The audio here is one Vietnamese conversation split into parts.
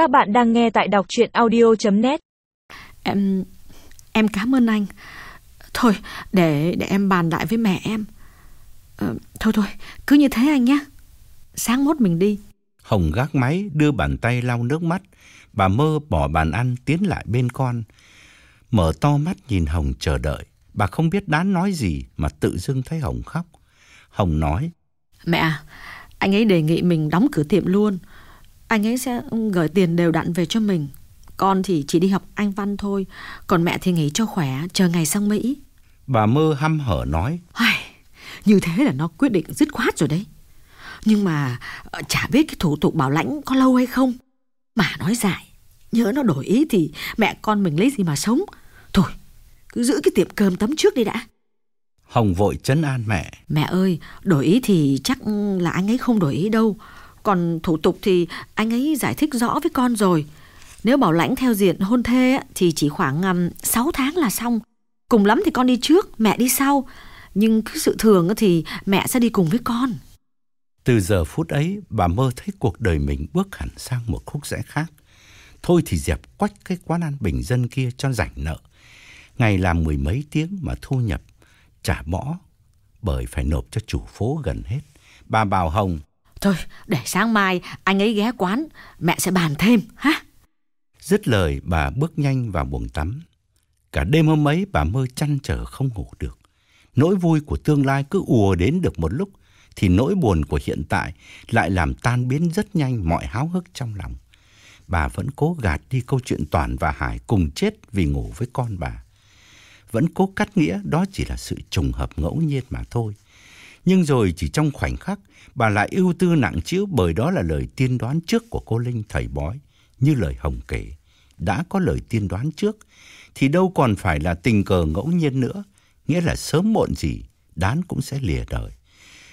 Các bạn đang nghe tại đọc chuyện audio.net Em em cảm ơn anh. Thôi, để để em bàn lại với mẹ em. Ờ, thôi thôi, cứ như thế anh nhé. Sáng mốt mình đi. Hồng gác máy đưa bàn tay lau nước mắt. Bà mơ bỏ bàn ăn tiến lại bên con. Mở to mắt nhìn Hồng chờ đợi. Bà không biết đán nói gì mà tự dưng thấy Hồng khóc. Hồng nói. Mẹ à, anh ấy đề nghị mình đóng cửa tiệm luôn. Anh ấy sẽ gửi tiền đều đặn về cho mình. Con thì chỉ đi học Anh Văn thôi. Còn mẹ thì nghỉ cho khỏe, chờ ngày sang Mỹ. Bà mơ hăm hở nói. Ai, như thế là nó quyết định dứt khoát rồi đấy. Nhưng mà ờ, chả biết cái thủ tục bảo lãnh có lâu hay không. Mà nói dại, nhớ nó đổi ý thì mẹ con mình lấy gì mà sống. Thôi, cứ giữ cái tiệm cơm tấm trước đi đã. Hồng vội chấn an mẹ. Mẹ ơi, đổi ý thì chắc là anh ấy không đổi ý đâu. Còn thủ tục thì anh ấy giải thích rõ với con rồi. Nếu bảo lãnh theo diện hôn thê thì chỉ khoảng um, 6 tháng là xong. Cùng lắm thì con đi trước, mẹ đi sau. Nhưng cứ sự thường thì mẹ sẽ đi cùng với con. Từ giờ phút ấy, bà mơ thấy cuộc đời mình bước hẳn sang một khúc rẽ khác. Thôi thì dẹp quách cái quán ăn bình dân kia cho rảnh nợ. Ngày làm mười mấy tiếng mà thu nhập trả bỏ bởi phải nộp cho chủ phố gần hết. Bà bảo Hồng, Thôi, để sáng mai anh ấy ghé quán, mẹ sẽ bàn thêm, ha? dứt lời bà bước nhanh vào buồng tắm. Cả đêm hôm ấy bà mơ chăn trở không ngủ được. Nỗi vui của tương lai cứ ùa đến được một lúc thì nỗi buồn của hiện tại lại làm tan biến rất nhanh mọi háo hức trong lòng. Bà vẫn cố gạt đi câu chuyện Toàn và Hải cùng chết vì ngủ với con bà. Vẫn cố cắt nghĩa đó chỉ là sự trùng hợp ngẫu nhiên mà thôi. Nhưng rồi chỉ trong khoảnh khắc, bà lại ưu tư nặng chữ bởi đó là lời tiên đoán trước của cô Linh thầy bói. Như lời Hồng kể, đã có lời tiên đoán trước, thì đâu còn phải là tình cờ ngẫu nhiên nữa. Nghĩa là sớm muộn gì, đán cũng sẽ lìa đời.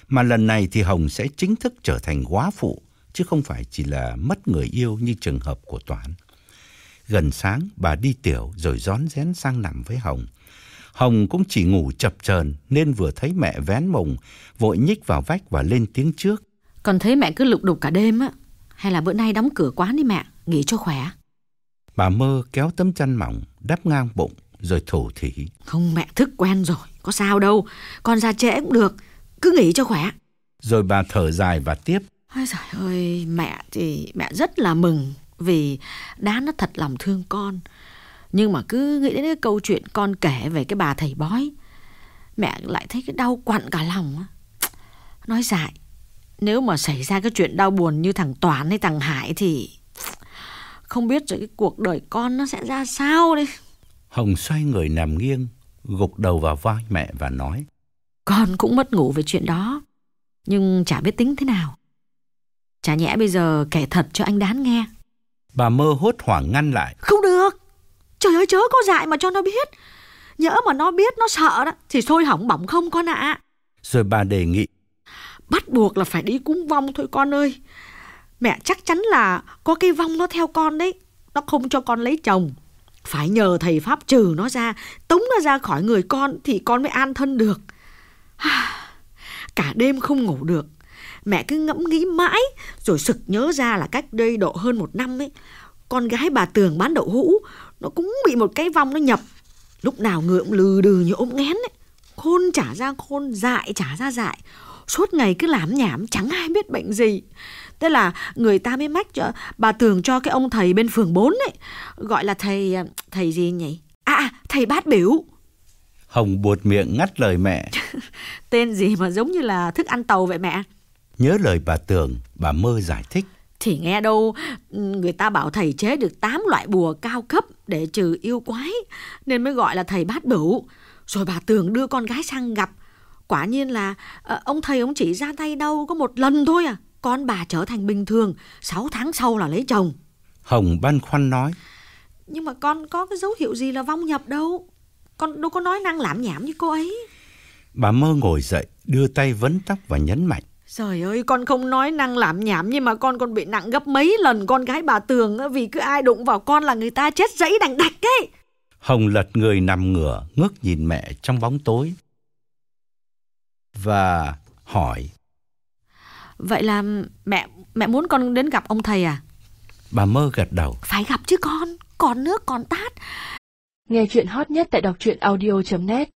Mà lần này thì Hồng sẽ chính thức trở thành quá phụ, chứ không phải chỉ là mất người yêu như trường hợp của Toán. Gần sáng, bà đi tiểu rồi rón rén sang nằm với Hồng. Hồng cũng chỉ ngủ chập chờn nên vừa thấy mẹ vén mùng, vội nhích vào vách và lên tiếng trước. Còn thấy mẹ cứ lục đục cả đêm á. Hay là bữa nay đóng cửa quán đi mẹ, nghỉ cho khỏe. Bà mơ kéo tấm chăn mỏng, đắp ngang bụng, rồi thủ thỉ. Không mẹ thức quen rồi, có sao đâu. Con ra trễ cũng được, cứ nghỉ cho khỏe. Rồi bà thở dài và tiếp. Ôi trời ơi, mẹ thì mẹ rất là mừng vì đá nó thật lòng thương con. Nhưng mà cứ nghĩ đến cái câu chuyện con kể về cái bà thầy bói, mẹ lại thấy cái đau quặn cả lòng. á. Nói dại, nếu mà xảy ra cái chuyện đau buồn như thằng Toán hay thằng Hải thì không biết rồi cái cuộc đời con nó sẽ ra sao đây. Hồng xoay người nằm nghiêng, gục đầu vào vai mẹ và nói. Con cũng mất ngủ về chuyện đó, nhưng chả biết tính thế nào. Chả nhẽ bây giờ kể thật cho anh Đán nghe. Bà mơ hốt hoảng ngăn lại. Không được Trời ơi chớ có dại mà cho nó biết. Nhỡ mà nó biết nó sợ đó Thì thôi hỏng bỏng không con ạ. Rồi bà đề nghị. Bắt buộc là phải đi cúng vong thôi con ơi. Mẹ chắc chắn là Có cái vong nó theo con đấy Nó không cho con lấy chồng. Phải nhờ thầy Pháp trừ nó ra Tống nó ra khỏi người con Thì con mới an thân được. Cả đêm không ngủ được. Mẹ cứ ngẫm nghĩ mãi Rồi sực nhớ ra là cách đây độ hơn một năm ấy Con gái bà Tường bán đậu hũ Nó cũng bị một cái vong nó nhập. Lúc nào người cũng lừ đừ như ốm nghén ấy. Khôn trả ra khôn, dại trả ra dại. Suốt ngày cứ làm nhảm chẳng ai biết bệnh gì. Thế là người ta mới mách cho Bà Tường cho cái ông thầy bên phường 4 ấy Gọi là thầy Thầy gì nhỉ? À à, thầy bát biểu. Hồng buột miệng ngắt lời mẹ. Tên gì mà giống như là thức ăn tàu vậy mẹ? Nhớ lời bà Tường, bà mơ giải thích. Thì nghe đâu người ta bảo thầy chế được 8 loại bùa cao cấp để trừ yêu quái nên mới gọi là thầy bát bửu. Rồi bà Tường đưa con gái sang gặp. Quả nhiên là ờ, ông thầy ông chỉ ra tay đâu có một lần thôi à. Con bà trở thành bình thường, 6 tháng sau là lấy chồng. Hồng băn khoăn nói. Nhưng mà con có cái dấu hiệu gì là vong nhập đâu. Con đâu có nói năng làm nhảm như cô ấy. Bà mơ ngồi dậy, đưa tay vấn tóc và nhấn mạnh. Trời ơi, con không nói năng làm nhảm nhưng mà con còn bị nặng gấp mấy lần con gái bà Tường á, vì cứ ai đụng vào con là người ta chết dẫy đành đạch ấy. Hồng lật người nằm ngửa, ngước nhìn mẹ trong bóng tối. Và hỏi. Vậy là mẹ mẹ muốn con đến gặp ông thầy à? Bà mơ gật đầu. Phải gặp chứ con, còn nước còn tát. Nghe chuyện hot nhất tại đọc truyện audio.net